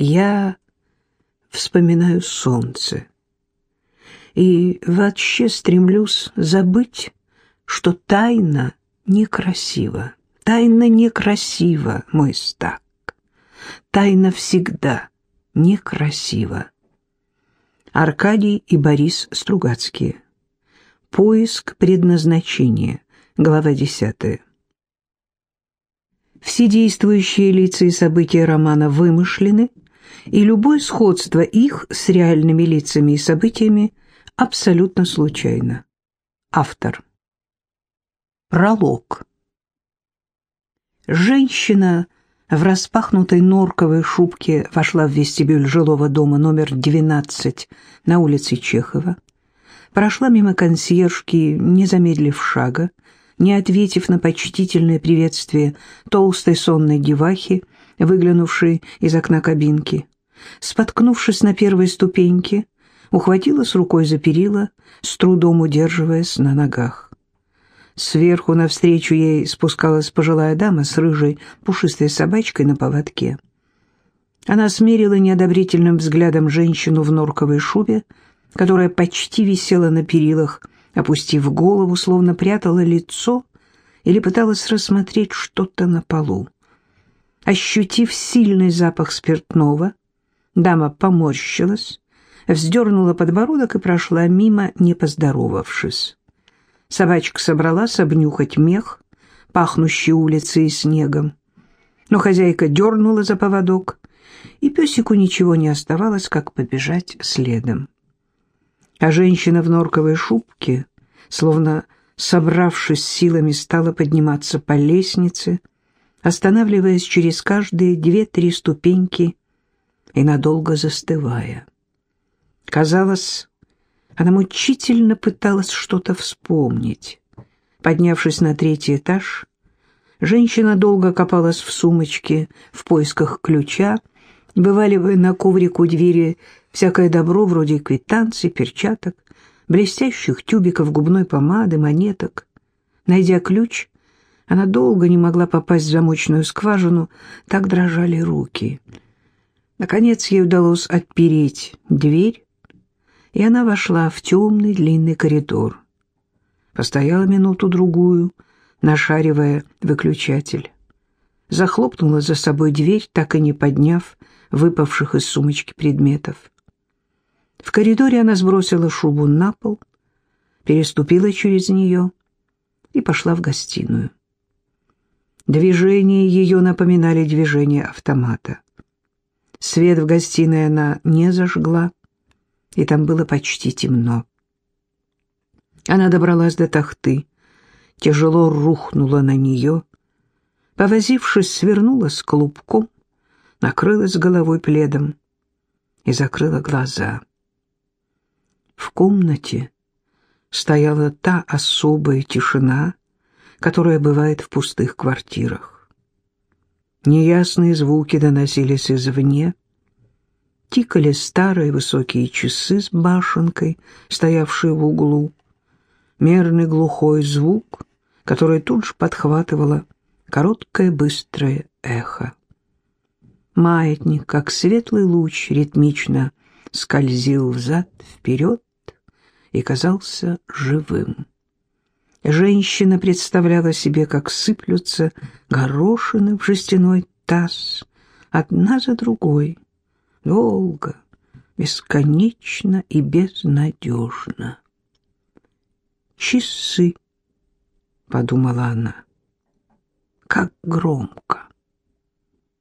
Я вспоминаю солнце и вообще стремлюсь забыть, что тайна некрасива. Тайна некрасива, мой стак. Тайна всегда некрасива. Аркадий и Борис Стругацкие. Поиск предназначения. Глава 10. Все действующие лица и события романа вымышлены, и любое сходство их с реальными лицами и событиями абсолютно случайно. Автор. Пролог. Женщина в распахнутой норковой шубке вошла в вестибюль жилого дома номер 12 на улице Чехова, прошла мимо консьержки, не замедлив шага, не ответив на почтительное приветствие толстой сонной девахи, выглянувшей из окна кабинки. Споткнувшись на первой ступеньке, ухватилась рукой за перила, с трудом удерживаясь на ногах. Сверху навстречу ей спускалась пожилая дама с рыжей пушистой собачкой на поводке. Она смерила неодобрительным взглядом женщину в норковой шубе, которая почти висела на перилах, опустив голову, словно прятала лицо или пыталась рассмотреть что-то на полу. Ощутив сильный запах спиртного, дама поморщилась, вздернула подбородок и прошла мимо, не поздоровавшись. Собачка собралась обнюхать мех, пахнущий улицей и снегом. Но хозяйка дернула за поводок, и песику ничего не оставалось, как побежать следом. А женщина в норковой шубке, словно собравшись силами, стала подниматься по лестнице, останавливаясь через каждые две-три ступеньки и надолго застывая. Казалось, она мучительно пыталась что-то вспомнить. Поднявшись на третий этаж, женщина долго копалась в сумочке в поисках ключа, вываливая на коврик у двери всякое добро вроде квитанций, перчаток, блестящих тюбиков губной помады, монеток. Найдя ключ, она долго не могла попасть в замочную скважину, так дрожали руки. Наконец ей удалось отпереть дверь, и она вошла в темный длинный коридор. Постояла минуту-другую, нашаривая выключатель. Захлопнула за собой дверь, так и не подняв выпавших из сумочки предметов. В коридоре она сбросила шубу на пол, переступила через нее и пошла в гостиную. Движения ее напоминали движение автомата. Свет в гостиной она не зажгла, и там было почти темно. Она добралась до тахты, тяжело рухнула на нее, повозившись, свернулась клубком, накрылась головой пледом и закрыла глаза. В комнате стояла та особая тишина, которая бывает в пустых квартирах. Неясные звуки доносились извне, тикали старые высокие часы с башенкой, стоявшие в углу, мерный глухой звук, который тут же подхватывало короткое быстрое эхо. Маятник, как светлый луч, ритмично скользил взад-вперед и казался живым. Женщина представляла себе, как сыплются горошины в жестяной таз, одна за другой, долго, бесконечно и безнадежно. «Часы», — подумала она, — «как громко,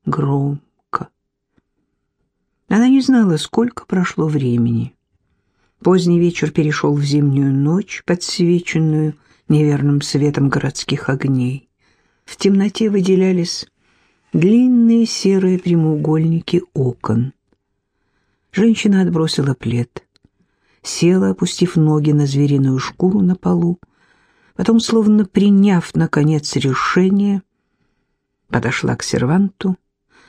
громко». Она не знала, сколько прошло времени. Поздний вечер перешел в зимнюю ночь, подсвеченную неверным светом городских огней. В темноте выделялись длинные серые прямоугольники окон. Женщина отбросила плед, села, опустив ноги на звериную шкуру на полу, потом, словно приняв, наконец, решение, подошла к серванту,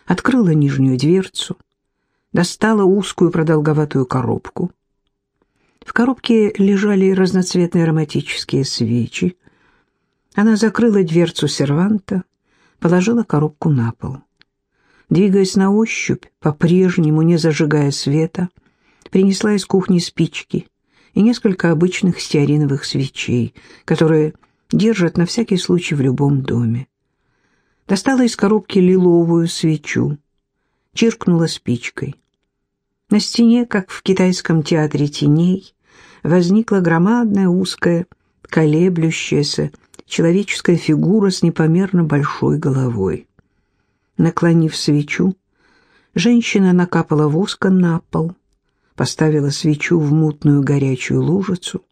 открыла нижнюю дверцу, достала узкую продолговатую коробку. В коробке лежали разноцветные ароматические свечи. Она закрыла дверцу серванта, положила коробку на пол. Двигаясь на ощупь, по-прежнему не зажигая света, принесла из кухни спички и несколько обычных стеариновых свечей, которые держат на всякий случай в любом доме. Достала из коробки лиловую свечу, чиркнула спичкой. На стене, как в китайском театре теней, возникла громадная узкая, колеблющаяся человеческая фигура с непомерно большой головой. Наклонив свечу, женщина накапала воска на пол, поставила свечу в мутную горячую лужицу,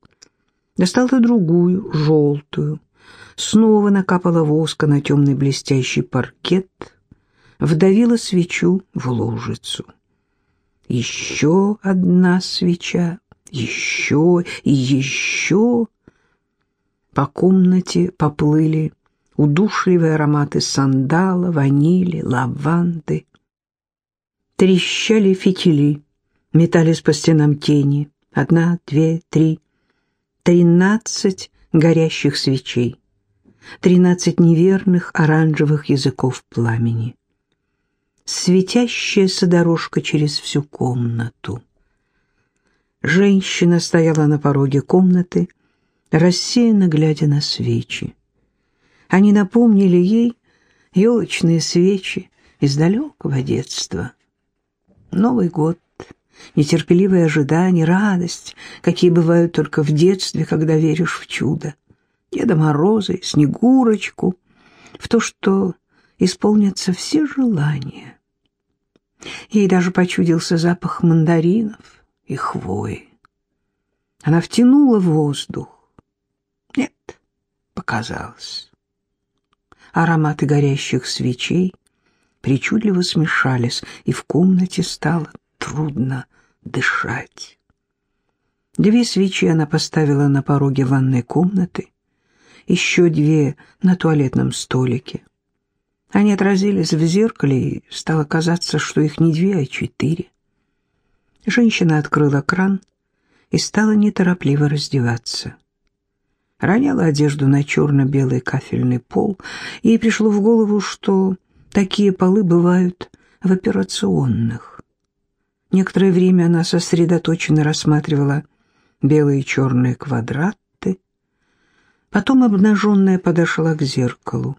достала другую, желтую, снова накапала воска на темный блестящий паркет, вдавила свечу в лужицу. Еще одна свеча, еще и еще. По комнате поплыли удушливые ароматы сандала, ванили, лаванды. Трещали фитили, метались по стенам тени. Одна, две, три, тринадцать горящих свечей, тринадцать неверных оранжевых языков пламени. Светящаяся дорожка через всю комнату. Женщина стояла на пороге комнаты, рассеянно глядя на свечи. Они напомнили ей елочные свечи из далекого детства. Новый год, нетерпеливое ожидание, радость, какие бывают только в детстве, когда веришь в чудо. Деда Мороза, Снегурочку, в то, что исполнятся все желания. Ей даже почудился запах мандаринов и хвои. Она втянула воздух. Нет, показалось. Ароматы горящих свечей причудливо смешались, и в комнате стало трудно дышать. Две свечи она поставила на пороге ванной комнаты, еще две на туалетном столике. Они отразились в зеркале, и стало казаться, что их не две, а четыре. Женщина открыла кран и стала неторопливо раздеваться роняла одежду на черно-белый кафельный пол. Ей пришло в голову, что такие полы бывают в операционных. Некоторое время она сосредоточенно рассматривала белые и черные квадраты. Потом обнаженная подошла к зеркалу.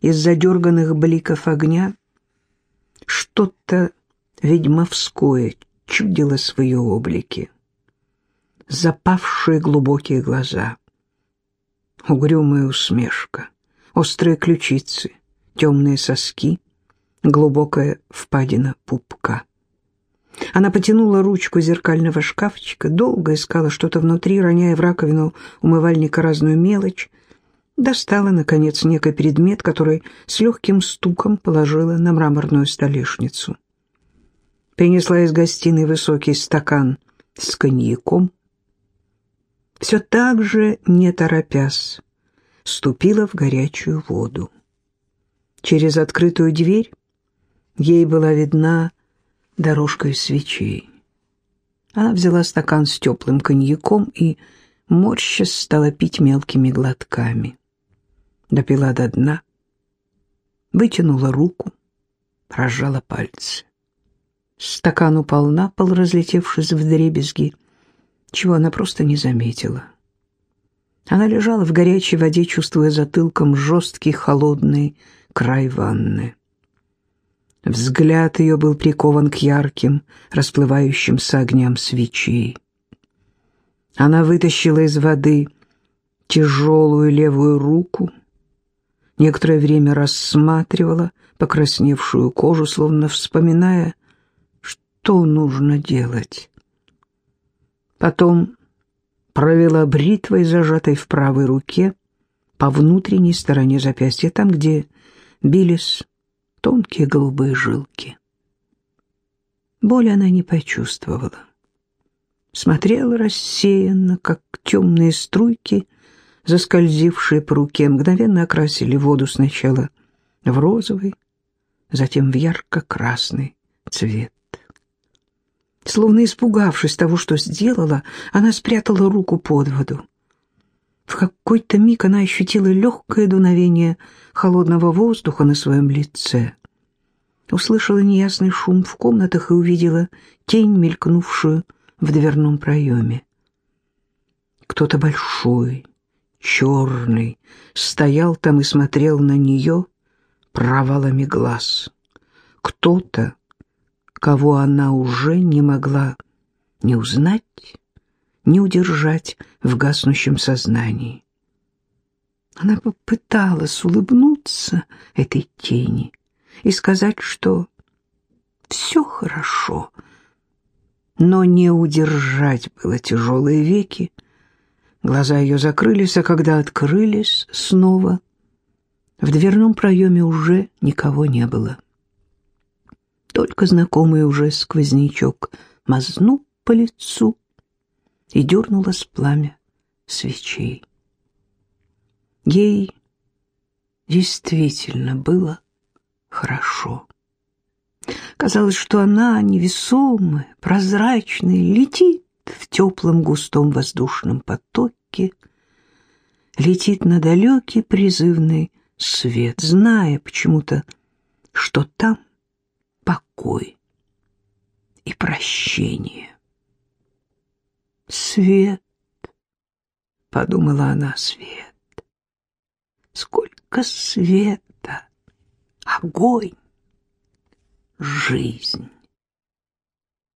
Из задерганных бликов огня что-то ведьмовское чудилось в ее облике. Запавшие глубокие глаза — угрюмая усмешка, острые ключицы, темные соски, глубокая впадина пупка. Она потянула ручку зеркального шкафчика, долго искала что-то внутри, роняя в раковину умывальника разную мелочь, достала, наконец, некий предмет, который с легким стуком положила на мраморную столешницу. Принесла из гостиной высокий стакан с коньяком, все так же, не торопясь, ступила в горячую воду. Через открытую дверь ей была видна дорожка из свечей. Она взяла стакан с теплым коньяком и, морщась, стала пить мелкими глотками. Допила до дна, вытянула руку, разжала пальцы. Стакан упал на пол, разлетевшись в дребезги, чего она просто не заметила. Она лежала в горячей воде, чувствуя затылком жесткий холодный край ванны. Взгляд ее был прикован к ярким, расплывающимся огням свечей. Она вытащила из воды тяжелую левую руку, некоторое время рассматривала покрасневшую кожу, словно вспоминая, что нужно делать. Потом провела бритвой, зажатой в правой руке, по внутренней стороне запястья, там, где бились тонкие голубые жилки. Боли она не почувствовала. Смотрела рассеянно, как темные струйки, заскользившие по руке, мгновенно окрасили воду сначала в розовый, затем в ярко-красный цвет. Словно испугавшись того, что сделала, она спрятала руку под воду. В какой-то миг она ощутила легкое дуновение холодного воздуха на своем лице. Услышала неясный шум в комнатах и увидела тень, мелькнувшую в дверном проеме. Кто-то большой, черный, стоял там и смотрел на нее провалами глаз. Кто-то, кого она уже не могла ни узнать, ни удержать в гаснущем сознании. Она попыталась улыбнуться этой тени и сказать, что все хорошо, но не удержать было тяжелые веки. Глаза ее закрылись, а когда открылись снова, в дверном проеме уже никого не было. Только знакомый уже сквознячок мазнул по лицу и дернулось пламя свечей. Ей действительно было хорошо. Казалось, что она невесомая, прозрачная, летит в теплом густом воздушном потоке, летит на далекий призывный свет, зная почему-то, что там покой и прощение. «Свет!» — подумала она, — «свет! Сколько света! Огонь! Жизнь!»